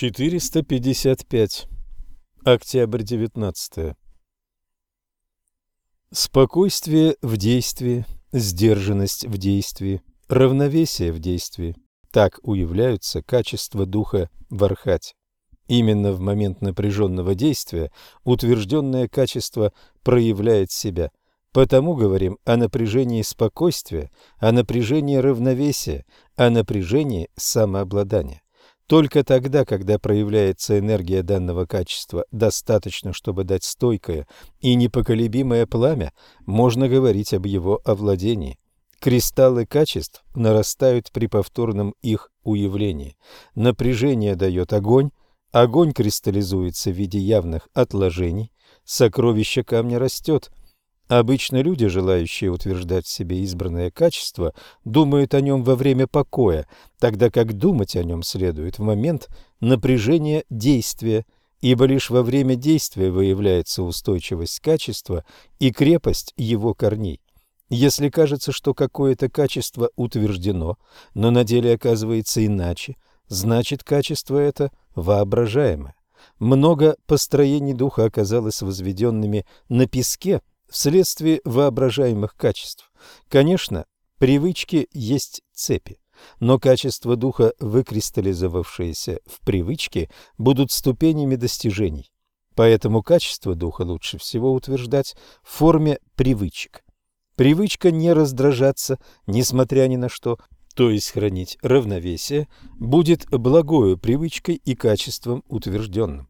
455. Октябрь 19. Спокойствие в действии, сдержанность в действии, равновесие в действии. Так уявляются качества духа в архате. Именно в момент напряженного действия утвержденное качество проявляет себя. Потому говорим о напряжении спокойствия, о напряжении равновесия, о напряжении самообладания. Только тогда, когда проявляется энергия данного качества достаточно, чтобы дать стойкое и непоколебимое пламя, можно говорить об его овладении. Кристаллы качеств нарастают при повторном их уявлении. Напряжение дает огонь, огонь кристаллизуется в виде явных отложений, сокровище камня растет, Обычно люди, желающие утверждать в себе избранное качество, думают о нем во время покоя, тогда как думать о нем следует в момент напряжения действия, ибо лишь во время действия выявляется устойчивость качества и крепость его корней. Если кажется, что какое-то качество утверждено, но на деле оказывается иначе, значит качество это воображаемое. Много построений духа оказалось возведенными на песке – вследствие воображаемых качеств. Конечно, привычки есть цепи, но качества духа, выкристаллизовавшиеся в привычке, будут ступенями достижений. Поэтому качество духа лучше всего утверждать в форме привычек. Привычка не раздражаться, несмотря ни на что, то есть хранить равновесие, будет благою привычкой и качеством утвержденным.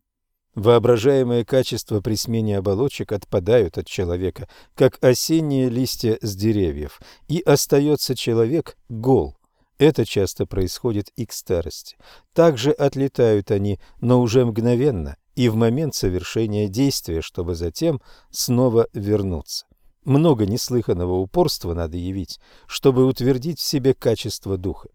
Воображаемые качества при смене оболочек отпадают от человека, как осенние листья с деревьев, и остается человек гол. Это часто происходит и к старости. Также отлетают они, но уже мгновенно и в момент совершения действия, чтобы затем снова вернуться. Много неслыханного упорства надо явить, чтобы утвердить в себе качество духа.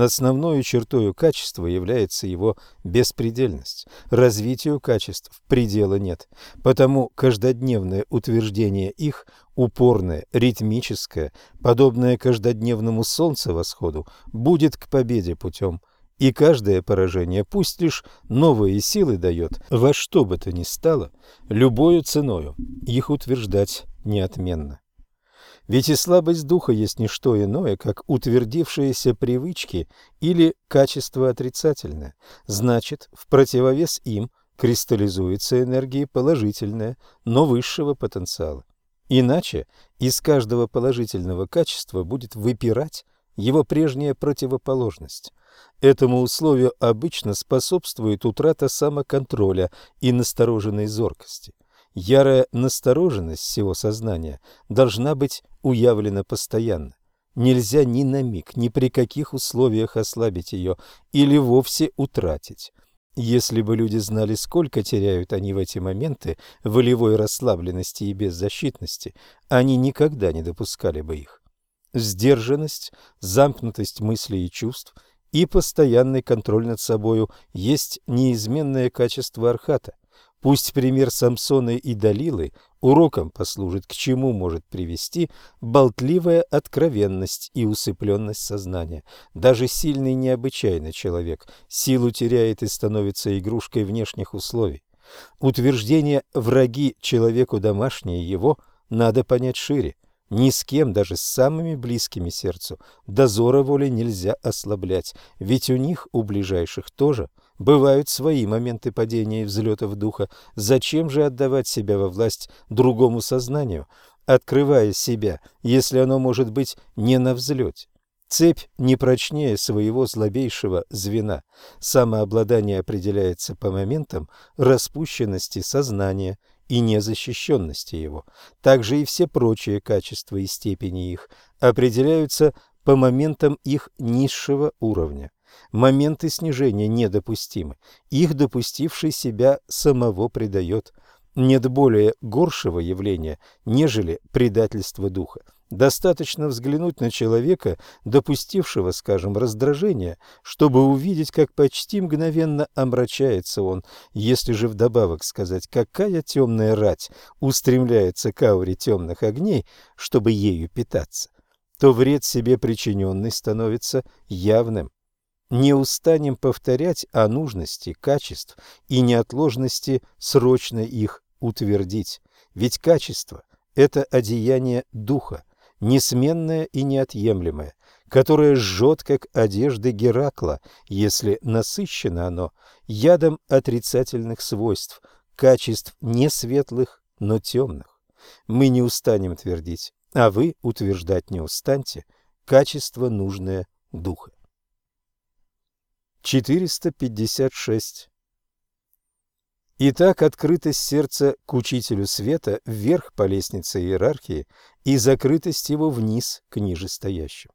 Основной чертой качества является его беспредельность. Развитию качеств предела нет, потому каждодневное утверждение их, упорное, ритмическое, подобное каждодневному солнцевосходу, будет к победе путем. И каждое поражение, пусть лишь новые силы дает, во что бы то ни стало, любою ценою, их утверждать неотменно. Ведь и слабость духа есть не что иное, как утвердившиеся привычки или качество отрицательное. Значит, в противовес им кристаллизуется энергия положительная, но высшего потенциала. Иначе из каждого положительного качества будет выпирать его прежняя противоположность. Этому условию обычно способствует утрата самоконтроля и настороженной зоркости. Ярая настороженность всего сознания должна быть уявлена постоянно. Нельзя ни на миг, ни при каких условиях ослабить ее или вовсе утратить. Если бы люди знали, сколько теряют они в эти моменты волевой расслабленности и беззащитности, они никогда не допускали бы их. Сдержанность, замкнутость мыслей и чувств и постоянный контроль над собою есть неизменное качество архата – Пусть пример Самсона и Далилы уроком послужит, к чему может привести болтливая откровенность и усыпленность сознания. Даже сильный необычайный человек силу теряет и становится игрушкой внешних условий. Утверждение «враги человеку домашние его» надо понять шире. Ни с кем, даже с самыми близкими сердцу, дозора воли нельзя ослаблять, ведь у них, у ближайших тоже – Бывают свои моменты падения и взлетов духа. Зачем же отдавать себя во власть другому сознанию, открывая себя, если оно может быть не на взлете? Цепь не прочнее своего слабейшего звена. Самообладание определяется по моментам распущенности сознания и незащищенности его. Также и все прочие качества и степени их определяются по моментам их низшего уровня. Моменты снижения недопустимы. Их допустивший себя самого предает. Нет более горшего явления, нежели предательство духа. Достаточно взглянуть на человека, допустившего, скажем, раздражение, чтобы увидеть, как почти мгновенно омрачается он. Если же вдобавок сказать, какая темная рать устремляется к ауре темных огней, чтобы ею питаться, то вред себе причиненный становится явным. Не устанем повторять о нужности качеств и неотложности срочно их утвердить. Ведь качество – это одеяние духа, несменное и неотъемлемое, которое жжет, как одежды Геракла, если насыщено оно ядом отрицательных свойств, качеств не светлых, но темных. Мы не устанем твердить, а вы утверждать не устаньте, качество нужное духа. 456. Итак, открытость сердца к учителю света вверх по лестнице иерархии и закрытость его вниз к нижестоящим.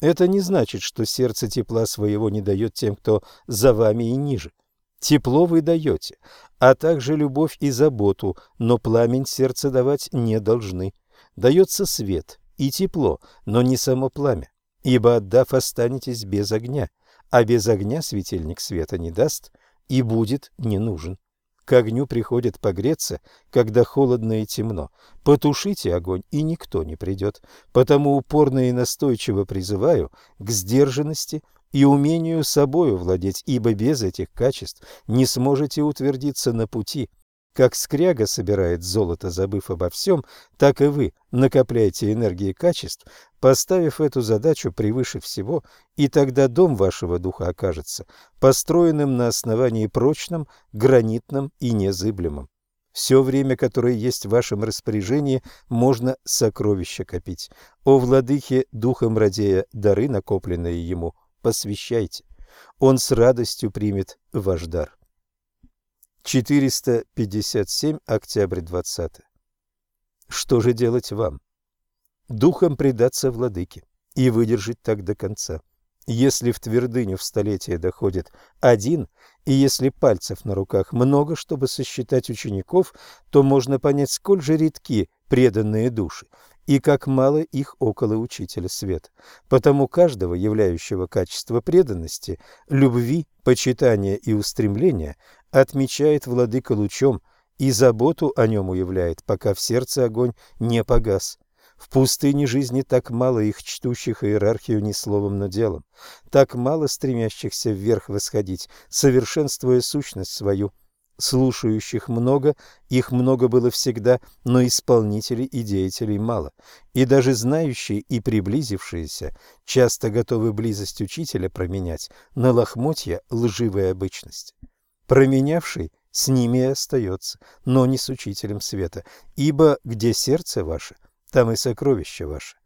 Это не значит, что сердце тепла своего не дает тем, кто за вами и ниже. Тепло вы даете, а также любовь и заботу, но пламень сердца давать не должны. Дается свет и тепло, но не само пламя, ибо отдав останетесь без огня а без огня светильник света не даст и будет не нужен. К огню приходит погреться, когда холодно и темно. Потушите огонь, и никто не придет. Потому упорно и настойчиво призываю к сдержанности и умению собою владеть, ибо без этих качеств не сможете утвердиться на пути, как скряга собирает золото, забыв обо всем, так и вы накопляете энергии качеств, поставив эту задачу превыше всего, и тогда дом вашего духа окажется построенным на основании прочном, гранитном и незыблемом. Все время, которое есть в вашем распоряжении, можно сокровища копить. О владыке духом радея дары, накопленные ему, посвящайте. Он с радостью примет ваш дар. 457, октябрь 20. Что же делать вам? Духом предаться владыке и выдержать так до конца. Если в твердыню в столетие доходит один, и если пальцев на руках много, чтобы сосчитать учеников, то можно понять, сколь же редки преданные души, и как мало их около учителя света. Потому каждого, являющего качество преданности, любви, почитания и устремления, отмечает владыка лучом и заботу о нем уявляет, пока в сердце огонь не погас. В пустыне жизни так мало их чтущих иерархию ни словом, но делом, так мало стремящихся вверх восходить, совершенствуя сущность свою. Слушающих много, их много было всегда, но исполнителей и деятелей мало. И даже знающие и приблизившиеся часто готовы близость учителя променять на лохмотья лживой обычности. Променявший с ними и остается, но не с учителем света, ибо где сердце ваше, там и сокровище ваше.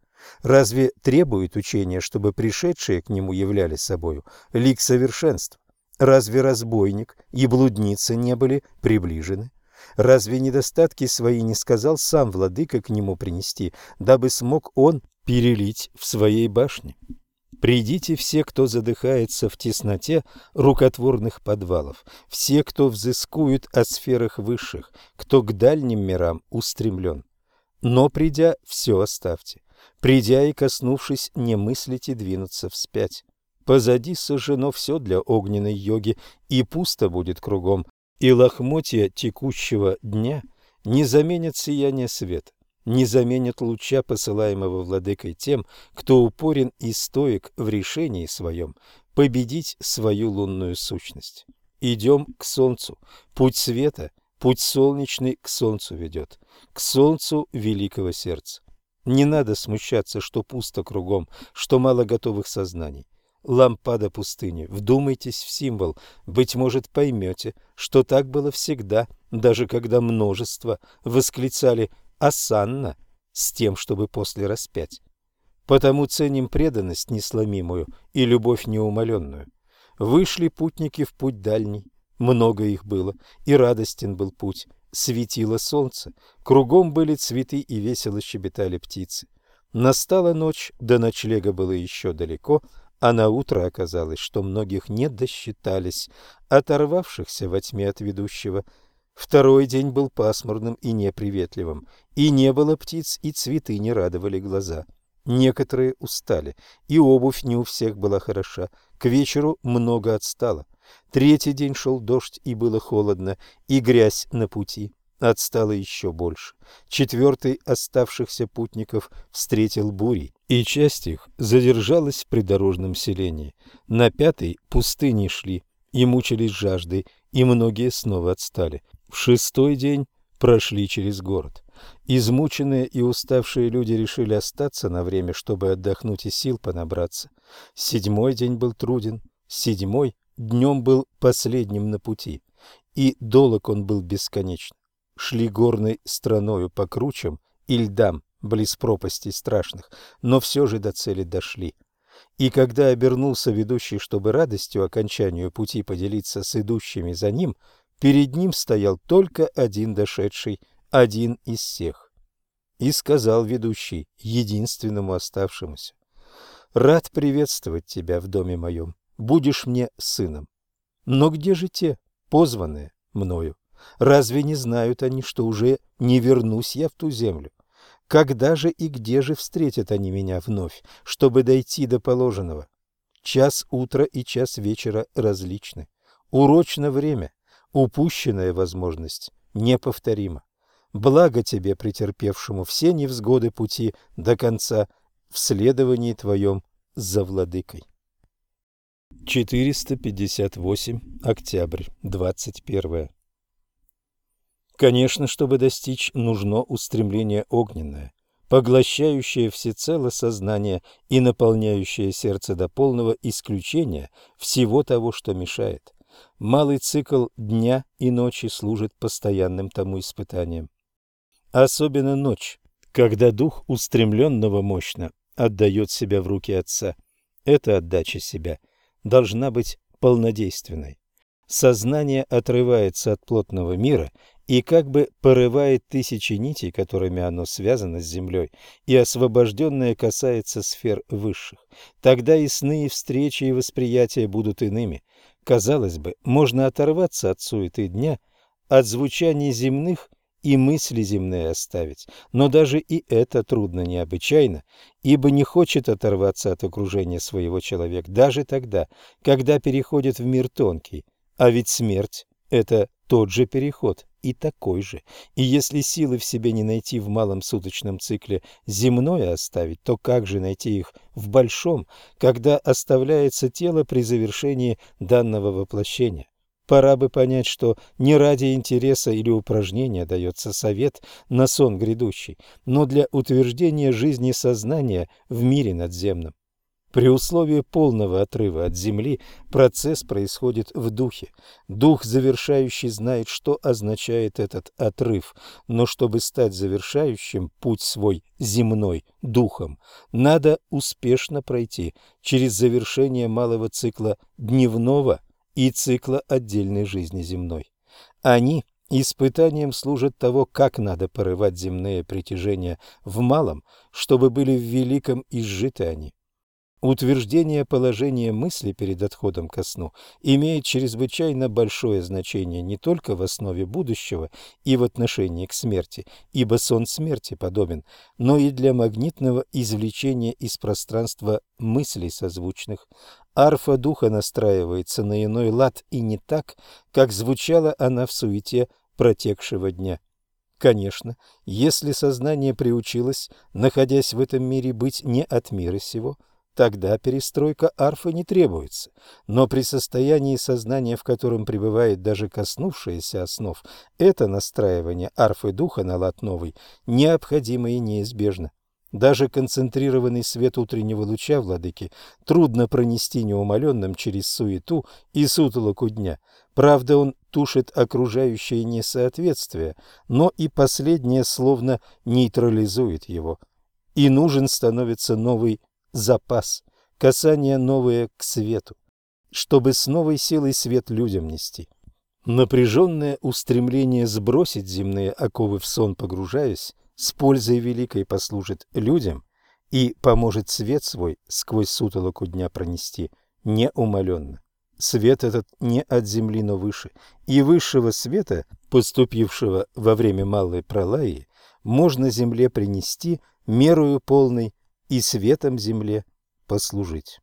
Разве требует учения, чтобы пришедшие к нему являли собою лик совершенства? Разве разбойник и блудница не были приближены? Разве недостатки свои не сказал сам владыка к нему принести, дабы смог он перелить в своей башне? Придите все, кто задыхается в тесноте рукотворных подвалов, все, кто взыскует о сферах высших, кто к дальним мирам устремлен. Но, придя, все оставьте. Придя и коснувшись, не мыслите двинуться вспять. Позади сожжено все для огненной йоги, и пусто будет кругом, и лохмотья текущего дня не заменят сияние света не заменят луча, посылаемого владыкой тем, кто упорен и стоек в решении своем победить свою лунную сущность. Идем к солнцу. Путь света, путь солнечный к солнцу ведет, к солнцу великого сердца. Не надо смущаться, что пусто кругом, что мало готовых сознаний. Лампада пустыни, вдумайтесь в символ, быть может, поймете, что так было всегда, даже когда множество восклицали осанна с тем, чтобы после распять. Потому ценим преданность несломимую и любовь неумоленную. Вышли путники в путь дальний, много их было, и радостен был путь. Светило солнце, кругом были цветы и весело щебетали птицы. Настала ночь, до ночлега было еще далеко, а на утро оказалось, что многих не досчитались, оторвавшихся во тьме от ведущего, Второй день был пасмурным и неприветливым, и не было птиц, и цветы не радовали глаза. Некоторые устали, и обувь не у всех была хороша. К вечеру много отстало. Третий день шел дождь, и было холодно, и грязь на пути. Отстало еще больше. Четвертый оставшихся путников встретил бурей, и часть их задержалась в придорожном селении. На пятый пустыни шли и мучились жаждой, и многие снова отстали. В шестой день прошли через город. Измученные и уставшие люди решили остаться на время, чтобы отдохнуть и сил понабраться. Седьмой день был труден, седьмой днем был последним на пути, и долог он был бесконечен. Шли горной страною по кручам и льдам, близ пропастей страшных, но все же до цели дошли. И когда обернулся ведущий, чтобы радостью окончанию пути поделиться с идущими за ним, перед ним стоял только один дошедший, один из всех. И сказал ведущий, единственному оставшемуся, «Рад приветствовать тебя в доме моем, будешь мне сыном. Но где же те, позванные мною? Разве не знают они, что уже не вернусь я в ту землю? Когда же и где же встретят они меня вновь, чтобы дойти до положенного? Час утра и час вечера различны. Урочно время, упущенная возможность неповторима. Благо тебе, претерпевшему все невзгоды пути до конца, в следовании твоем за владыкой. 458. Октябрь. 21. Конечно, чтобы достичь, нужно устремление огненное, поглощающее всецело сознание и наполняющее сердце до полного исключения всего того, что мешает. Малый цикл дня и ночи служит постоянным тому испытанием. Особенно ночь, когда дух устремленного мощно отдает себя в руки Отца. Эта отдача себя должна быть полнодейственной. Сознание отрывается от плотного мира и как бы порывает тысячи нитей, которыми оно связано с землей, и освобожденное касается сфер высших. Тогда и сны, и встречи, и восприятия будут иными. Казалось бы, можно оторваться от суеты дня, от звучания земных и мысли земные оставить, но даже и это трудно необычайно, ибо не хочет оторваться от окружения своего человек даже тогда, когда переходит в мир тонкий, а ведь смерть – это тот же переход и такой же. И если силы в себе не найти в малом суточном цикле земное оставить, то как же найти их в большом, когда оставляется тело при завершении данного воплощения? Пора бы понять, что не ради интереса или упражнения дается совет на сон грядущий, но для утверждения жизни сознания в мире надземном. При условии полного отрыва от Земли процесс происходит в духе. Дух завершающий знает, что означает этот отрыв, но чтобы стать завершающим путь свой земной духом, надо успешно пройти через завершение малого цикла дневного и цикла отдельной жизни земной. Они испытанием служат того, как надо порывать земные притяжения в малом, чтобы были в великом изжиты они. Утверждение положения мысли перед отходом ко сну имеет чрезвычайно большое значение не только в основе будущего и в отношении к смерти, ибо сон смерти подобен, но и для магнитного извлечения из пространства мыслей созвучных. Арфа духа настраивается на иной лад и не так, как звучала она в суете протекшего дня. Конечно, если сознание приучилось, находясь в этом мире, быть не от мира сего – Тогда перестройка арфы не требуется, но при состоянии сознания, в котором пребывает даже коснувшаяся основ, это настраивание арфы духа на лад новый необходимо и неизбежно. Даже концентрированный свет утреннего луча владыки трудно пронести неумоленным через суету и сутолоку дня. Правда, он тушит окружающее несоответствие, но и последнее словно нейтрализует его. И нужен становится новый запас, касание новое к свету, чтобы с новой силой свет людям нести. Напряженное устремление сбросить земные оковы в сон погружаясь, с пользой великой послужит людям и поможет свет свой сквозь сутолоку дня пронести неумоленно. Свет этот не от земли, но выше, и высшего света, поступившего во время малой пролаи, можно земле принести мерою полной и светом земле послужить.